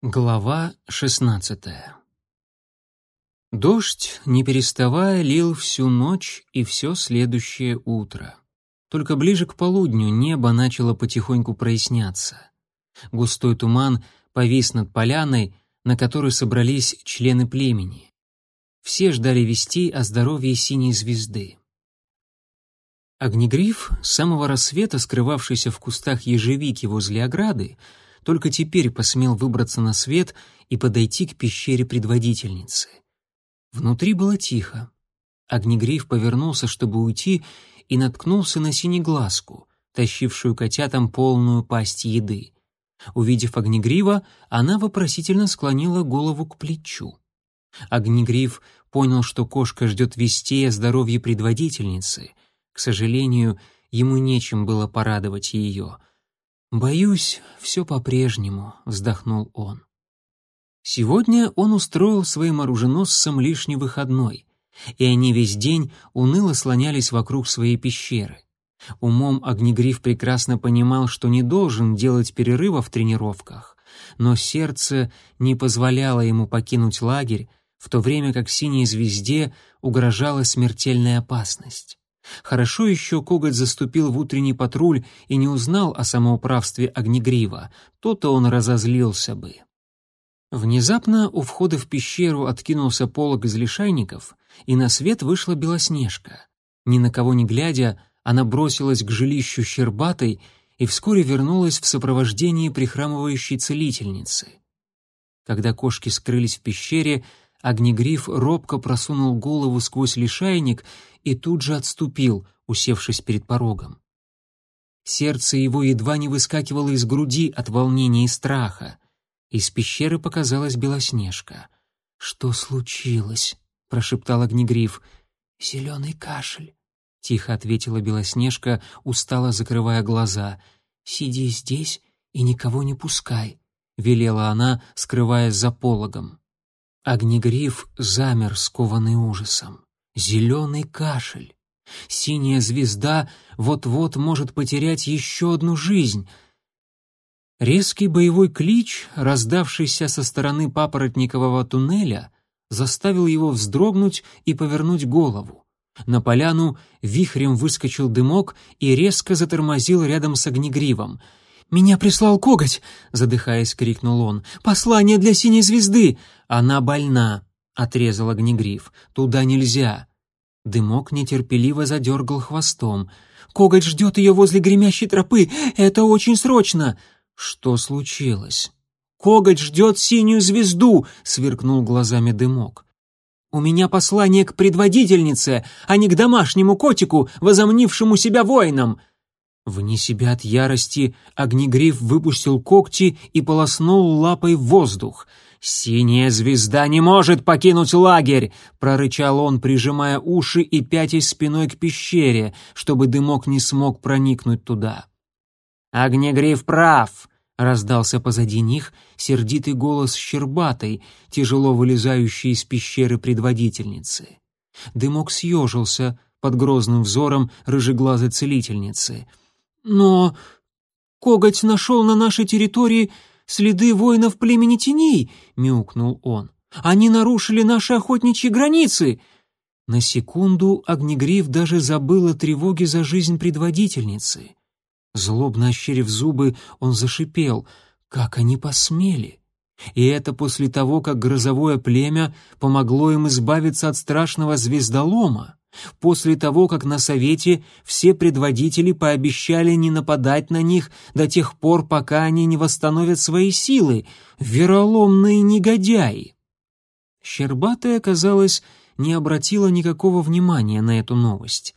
Глава шестнадцатая Дождь, не переставая, лил всю ночь и все следующее утро. Только ближе к полудню небо начало потихоньку проясняться. Густой туман повис над поляной, на которой собрались члены племени. Все ждали вестей о здоровье синей звезды. Огнегриф, с самого рассвета скрывавшийся в кустах ежевики возле ограды, только теперь посмел выбраться на свет и подойти к пещере предводительницы. Внутри было тихо. Огнегриф повернулся, чтобы уйти, и наткнулся на синеглазку, тащившую котятам полную пасть еды. Увидев Огнегрива, она вопросительно склонила голову к плечу. Огнегриф понял, что кошка ждет вестей о здоровье предводительницы. К сожалению, ему нечем было порадовать ее — «Боюсь, все по-прежнему», — вздохнул он. Сегодня он устроил своим оруженосцам лишний выходной, и они весь день уныло слонялись вокруг своей пещеры. Умом Огнегриф прекрасно понимал, что не должен делать перерыва в тренировках, но сердце не позволяло ему покинуть лагерь, в то время как синей звезде угрожала смертельная опасность. Хорошо еще коготь заступил в утренний патруль и не узнал о самоуправстве Огнегрива, то-то он разозлился бы. Внезапно у входа в пещеру откинулся полог из лишайников, и на свет вышла Белоснежка. Ни на кого не глядя, она бросилась к жилищу Щербатой и вскоре вернулась в сопровождении прихрамывающей целительницы. Когда кошки скрылись в пещере, Огнегриф робко просунул голову сквозь лишайник и тут же отступил, усевшись перед порогом. Сердце его едва не выскакивало из груди от волнения и страха. Из пещеры показалась Белоснежка. «Что случилось?» — прошептал Огнегриф. «Зеленый кашель», — тихо ответила Белоснежка, устало закрывая глаза. «Сиди здесь и никого не пускай», — велела она, скрываясь за пологом. Огнегриф замер, скованный ужасом. Зеленый кашель. Синяя звезда вот-вот может потерять еще одну жизнь. Резкий боевой клич, раздавшийся со стороны папоротникового туннеля, заставил его вздрогнуть и повернуть голову. На поляну вихрем выскочил дымок и резко затормозил рядом с огнегривом — «Меня прислал коготь!» — задыхаясь, крикнул он. «Послание для синей звезды!» «Она больна!» — отрезал огнегриф. «Туда нельзя!» Дымок нетерпеливо задергал хвостом. «Коготь ждет ее возле гремящей тропы! Это очень срочно!» «Что случилось?» «Коготь ждет синюю звезду!» — сверкнул глазами дымок. «У меня послание к предводительнице, а не к домашнему котику, возомнившему себя воином!» Вне себя от ярости огнегриф выпустил когти и полоснул лапой в воздух. «Синяя звезда не может покинуть лагерь!» — прорычал он, прижимая уши и пятясь спиной к пещере, чтобы дымок не смог проникнуть туда. «Огнегриф прав!» — раздался позади них сердитый голос Щербатой, тяжело вылезающий из пещеры предводительницы. Дымок съежился под грозным взором рыжеглазой целительницы — «Но коготь нашел на нашей территории следы воинов племени теней», — мяукнул он. «Они нарушили наши охотничьи границы». На секунду Огнегриф даже забыл о тревоге за жизнь предводительницы. Злобно ощерив зубы, он зашипел. «Как они посмели!» И это после того, как грозовое племя помогло им избавиться от страшного звездолома после того, как на совете все предводители пообещали не нападать на них до тех пор, пока они не восстановят свои силы, вероломные негодяи. Щербатая, казалось, не обратила никакого внимания на эту новость.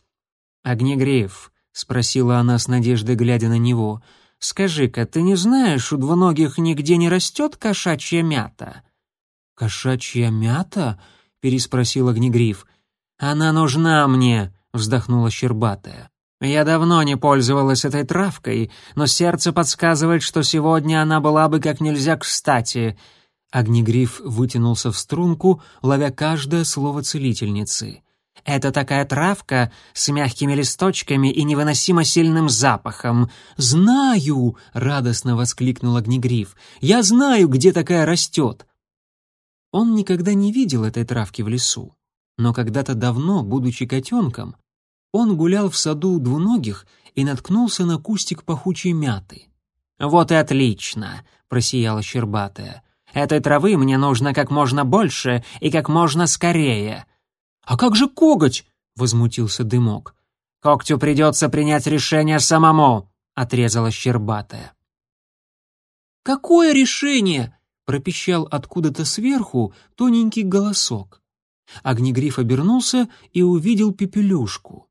«Огнегреев», — спросила она с надеждой, глядя на него, — «скажи-ка, ты не знаешь, у двуногих нигде не растет кошачья мята?» «Кошачья мята?» — переспросил Огнегриф. «Она нужна мне», — вздохнула Щербатая. «Я давно не пользовалась этой травкой, но сердце подсказывает, что сегодня она была бы как нельзя кстати». Огнегриф вытянулся в струнку, ловя каждое слово целительницы. Это такая травка с мягкими листочками и невыносимо сильным запахом. Знаю, радостно воскликнул Огнегриф. Я знаю, где такая растет. Он никогда не видел этой травки в лесу, но когда-то давно, будучи котенком, он гулял в саду у двуногих и наткнулся на кустик пахучей мяты. «Вот и отлично!» — просияла Щербатая. «Этой травы мне нужно как можно больше и как можно скорее». «А как же коготь?» — возмутился Дымок. «Когтю придется принять решение самому», — отрезала Щербатая. «Какое решение?» — пропищал откуда-то сверху тоненький голосок. Огнегриф обернулся и увидел пепелюшку.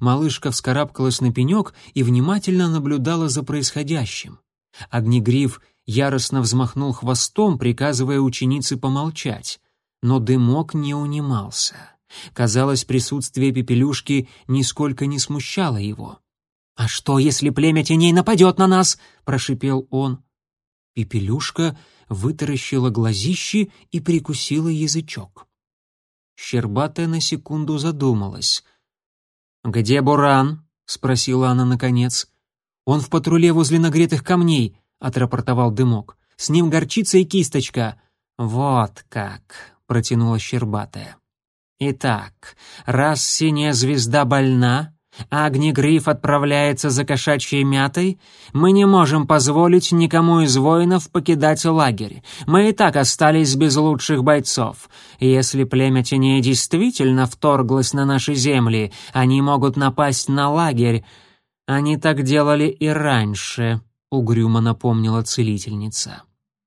Малышка вскарабкалась на пенек и внимательно наблюдала за происходящим. Огнегриф яростно взмахнул хвостом, приказывая ученице помолчать. Но дымок не унимался. Казалось, присутствие пепелюшки нисколько не смущало его. «А что, если племя теней нападет на нас?» — прошипел он. Пепелюшка вытаращила глазищи и прикусила язычок. Щербатая на секунду задумалась. «Где Буран?» — спросила она наконец. «Он в патруле возле нагретых камней», — отрапортовал Дымок. «С ним горчица и кисточка». «Вот как», — протянула Щербатая. «Итак, раз синяя звезда больна, а Огнегриф отправляется за кошачьей мятой, мы не можем позволить никому из воинов покидать лагерь. Мы и так остались без лучших бойцов. Если племя теней действительно вторглось на наши земли, они могут напасть на лагерь. Они так делали и раньше», — угрюмо напомнила целительница.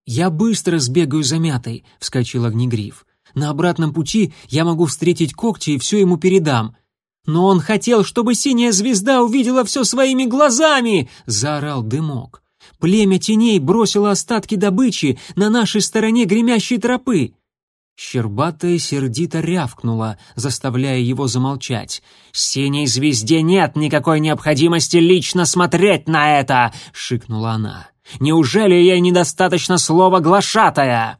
«Я быстро сбегаю за мятой», — вскочил Огнегриф. «На обратном пути я могу встретить когти и все ему передам». «Но он хотел, чтобы синяя звезда увидела все своими глазами!» — заорал дымок. «Племя теней бросило остатки добычи на нашей стороне гремящей тропы!» Щербатая сердито рявкнула, заставляя его замолчать. «Синей звезде нет никакой необходимости лично смотреть на это!» — шикнула она. «Неужели ей недостаточно слова «глашатая»?»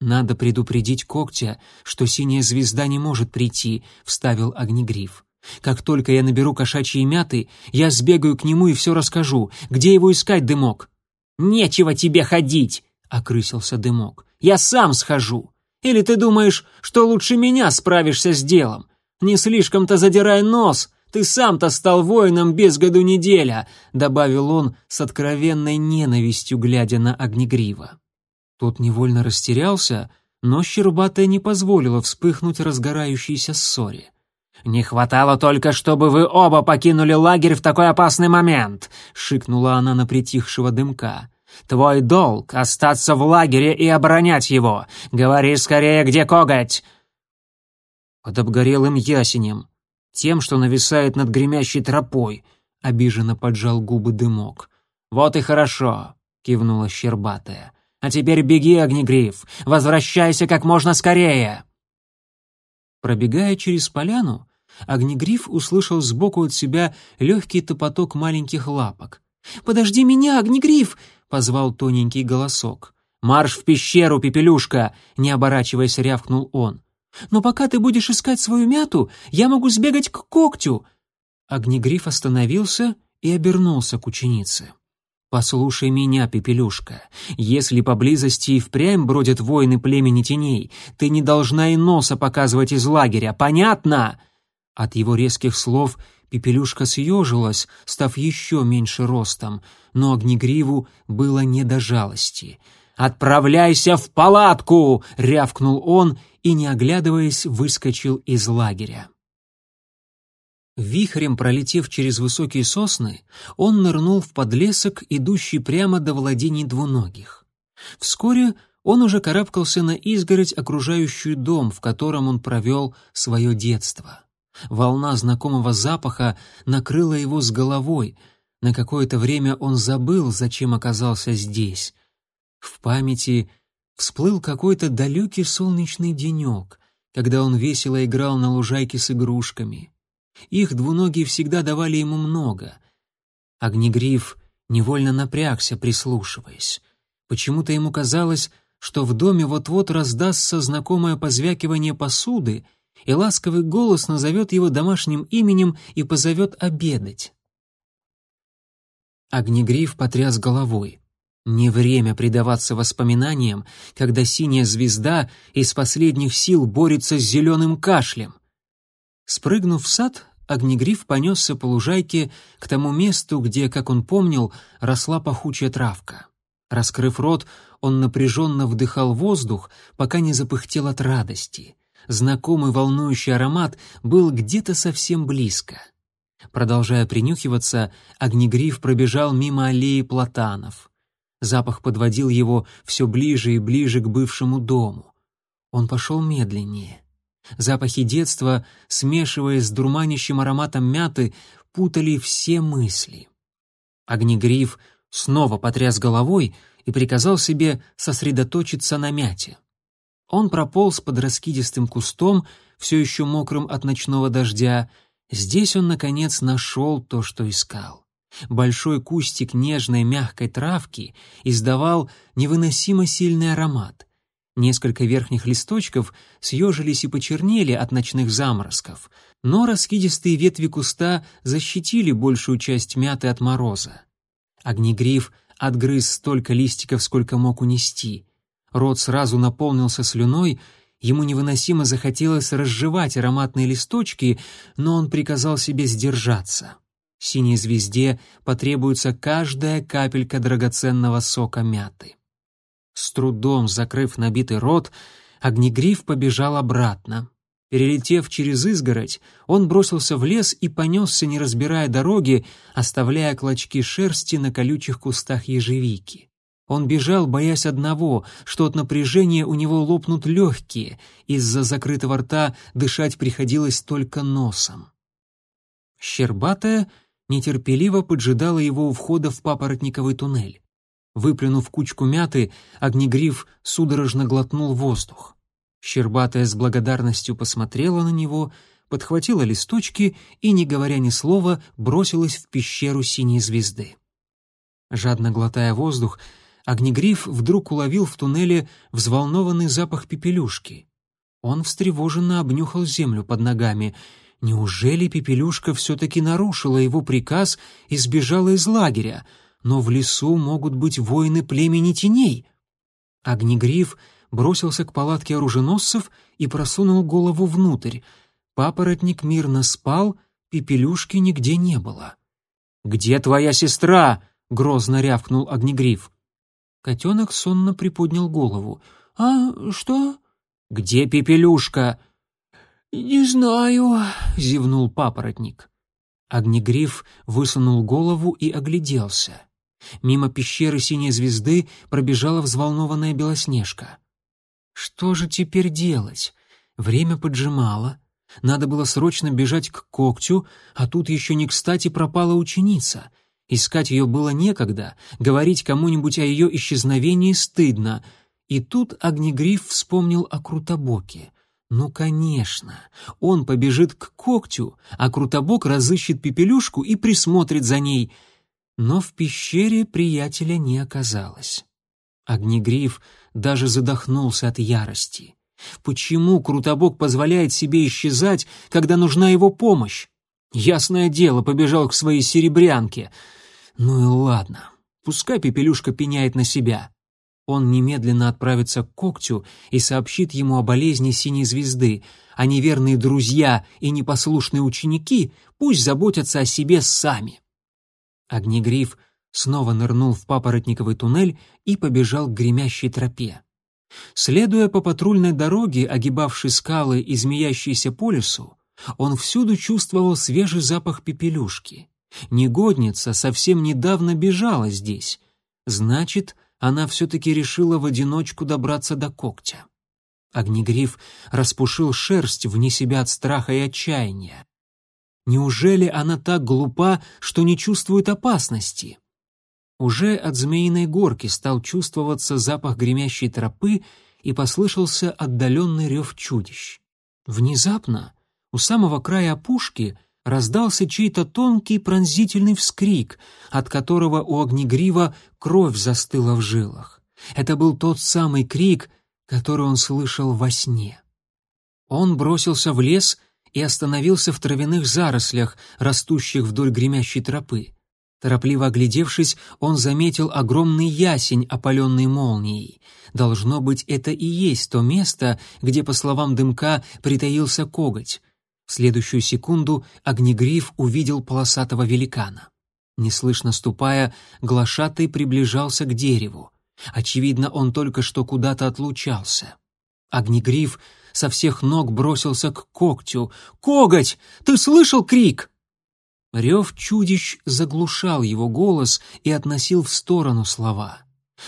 «Надо предупредить когтя, что синяя звезда не может прийти», — вставил Огнегриф. «Как только я наберу кошачьи мяты, я сбегаю к нему и все расскажу. Где его искать, Дымок?» «Нечего тебе ходить!» — окрысился Дымок. «Я сам схожу. Или ты думаешь, что лучше меня справишься с делом? Не слишком-то задирай нос, ты сам-то стал воином без году неделя», — добавил он с откровенной ненавистью, глядя на Огнегрива. Тот невольно растерялся, но Щербатая не позволила вспыхнуть разгорающейся ссоре. «Не хватало только, чтобы вы оба покинули лагерь в такой опасный момент!» — шикнула она на притихшего дымка. «Твой долг — остаться в лагере и оборонять его. Говори скорее, где коготь!» «Под обгорелым ясенем, тем, что нависает над гремящей тропой», — обиженно поджал губы дымок. «Вот и хорошо», — кивнула Щербатая. А теперь беги, Огнегриф, возвращайся как можно скорее!» Пробегая через поляну, Огнегриф услышал сбоку от себя легкий топоток маленьких лапок. «Подожди меня, Огнегриф!» — позвал тоненький голосок. «Марш в пещеру, Пепелюшка!» — не оборачиваясь, рявкнул он. «Но пока ты будешь искать свою мяту, я могу сбегать к когтю!» Огнегриф остановился и обернулся к ученице. «Послушай меня, Пепелюшка, если поблизости и впрямь бродят воины племени теней, ты не должна и носа показывать из лагеря, понятно?» От его резких слов Пепелюшка съежилась, став еще меньше ростом, но Огнегриву было не до жалости. «Отправляйся в палатку!» — рявкнул он и, не оглядываясь, выскочил из лагеря. Вихрем пролетев через высокие сосны, он нырнул в подлесок, идущий прямо до владений двуногих. Вскоре он уже карабкался на изгородь, окружающую дом, в котором он провел свое детство. Волна знакомого запаха накрыла его с головой. На какое-то время он забыл, зачем оказался здесь. В памяти всплыл какой-то далекий солнечный денек, когда он весело играл на лужайке с игрушками — их двуногие всегда давали ему много. Огнегриф невольно напрягся, прислушиваясь. Почему-то ему казалось, что в доме вот-вот раздастся знакомое позвякивание посуды, и ласковый голос назовет его домашним именем и позовет обедать. Огнегриф потряс головой. Не время предаваться воспоминаниям, когда синяя звезда из последних сил борется с зеленым кашлем. Спрыгнув в сад, Огнегриф понесся по лужайке к тому месту, где, как он помнил, росла пахучая травка. Раскрыв рот, он напряженно вдыхал воздух, пока не запыхтел от радости. Знакомый волнующий аромат был где-то совсем близко. Продолжая принюхиваться, Огнегриф пробежал мимо аллеи платанов. Запах подводил его все ближе и ближе к бывшему дому. Он пошел медленнее. Запахи детства, смешиваясь с дурманящим ароматом мяты, путали все мысли. Огнегриф снова потряс головой и приказал себе сосредоточиться на мяте. Он прополз под раскидистым кустом, все еще мокрым от ночного дождя. Здесь он, наконец, нашел то, что искал. Большой кустик нежной мягкой травки издавал невыносимо сильный аромат. Несколько верхних листочков съежились и почернели от ночных заморозков, но раскидистые ветви куста защитили большую часть мяты от мороза. Огнегриф отгрыз столько листиков, сколько мог унести. Рот сразу наполнился слюной, ему невыносимо захотелось разжевать ароматные листочки, но он приказал себе сдержаться. Синей звезде потребуется каждая капелька драгоценного сока мяты. С трудом закрыв набитый рот, Огнегриф побежал обратно. Перелетев через изгородь, он бросился в лес и понесся, не разбирая дороги, оставляя клочки шерсти на колючих кустах ежевики. Он бежал, боясь одного, что от напряжения у него лопнут легкие, из-за закрытого рта дышать приходилось только носом. Щербатая нетерпеливо поджидала его у входа в папоротниковый туннель. Выплюнув кучку мяты, огнегриф судорожно глотнул воздух. Щербатая с благодарностью посмотрела на него, подхватила листочки и, не говоря ни слова, бросилась в пещеру синей звезды. Жадно глотая воздух, огнегриф вдруг уловил в туннеле взволнованный запах пепелюшки. Он встревоженно обнюхал землю под ногами. Неужели пепелюшка все-таки нарушила его приказ и сбежала из лагеря — но в лесу могут быть воины племени теней. Огнегриф бросился к палатке оруженосцев и просунул голову внутрь. Папоротник мирно спал, пепелюшки нигде не было. «Где твоя сестра?» — грозно рявкнул Огнегриф. Котенок сонно приподнял голову. «А что?» «Где пепелюшка?» «Не знаю», — зевнул папоротник. Огнегриф высунул голову и огляделся. Мимо пещеры синей звезды пробежала взволнованная Белоснежка. Что же теперь делать? Время поджимало. Надо было срочно бежать к когтю, а тут еще не кстати пропала ученица. Искать ее было некогда, говорить кому-нибудь о ее исчезновении стыдно. И тут Огнегриф вспомнил о Крутобоке. Ну, конечно, он побежит к когтю, а Крутобок разыщет Пепелюшку и присмотрит за ней — но в пещере приятеля не оказалось. Огнегриф даже задохнулся от ярости. Почему Крутобок позволяет себе исчезать, когда нужна его помощь? Ясное дело, побежал к своей серебрянке. Ну и ладно, пускай Пепелюшка пеняет на себя. Он немедленно отправится к когтю и сообщит ему о болезни синей звезды, а неверные друзья и непослушные ученики пусть заботятся о себе сами. Огнегриф снова нырнул в папоротниковый туннель и побежал к гремящей тропе. Следуя по патрульной дороге, огибавшей скалы и змеящейся по лесу, он всюду чувствовал свежий запах пепелюшки. Негодница совсем недавно бежала здесь. Значит, она все-таки решила в одиночку добраться до когтя. Огнегриф распушил шерсть вне себя от страха и отчаяния. Неужели она так глупа, что не чувствует опасности? Уже от змеиной горки стал чувствоваться запах гремящей тропы и послышался отдаленный рев чудищ. Внезапно у самого края опушки раздался чей-то тонкий пронзительный вскрик, от которого у огнегрива кровь застыла в жилах. Это был тот самый крик, который он слышал во сне. Он бросился в лес и остановился в травяных зарослях, растущих вдоль гремящей тропы. Торопливо оглядевшись, он заметил огромный ясень, опаленный молнией. Должно быть, это и есть то место, где, по словам дымка, притаился коготь. В следующую секунду огнегриф увидел полосатого великана. Неслышно ступая, глашатый приближался к дереву. Очевидно, он только что куда-то отлучался. Огнегриф со всех ног бросился к когтю. «Коготь! Ты слышал крик?» Рев чудищ заглушал его голос и относил в сторону слова.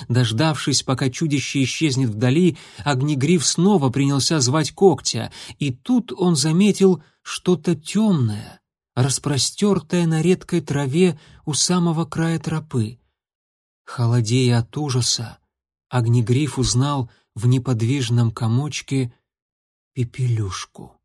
Дождавшись, пока чудище исчезнет вдали, Огнегриф снова принялся звать когтя, и тут он заметил что-то темное, распростертое на редкой траве у самого края тропы. Холодея от ужаса, Огнегриф узнал в неподвижном комочке пепелюшку.